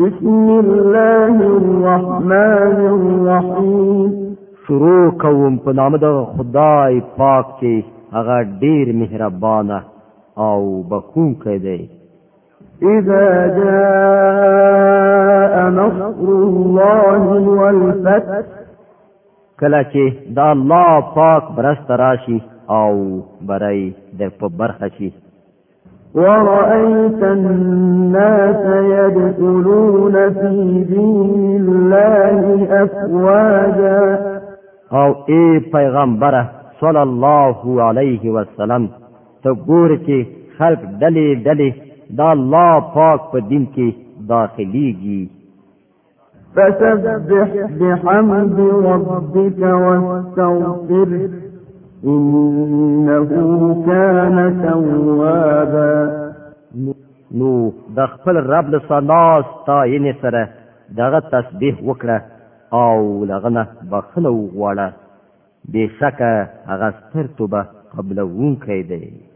بسم الله الرحمن الرحیم شروع کوم په نام د خدای پاک چې هغه ډیر مهربان او بخښونکی دی اذا جاء نصر الله والفتح کله چې دا الله پاک برست راشي او برای د په برخه شي ورأيت الناس يدخلون في دين الله أفواجا او ای پیغمبره صلی الله علیه وسلم ته ګور چې خلق دلی دلی دا الله پاک په پا دین کې داخليږي فسبح بحمد ربك واستغفره انه كان توابا نو د خپل رب له سناس تاینه سره دغه تسبیح وکړه او لغنه بخلو غواړه بشکه هغه ستر توبه قبل وونکی دی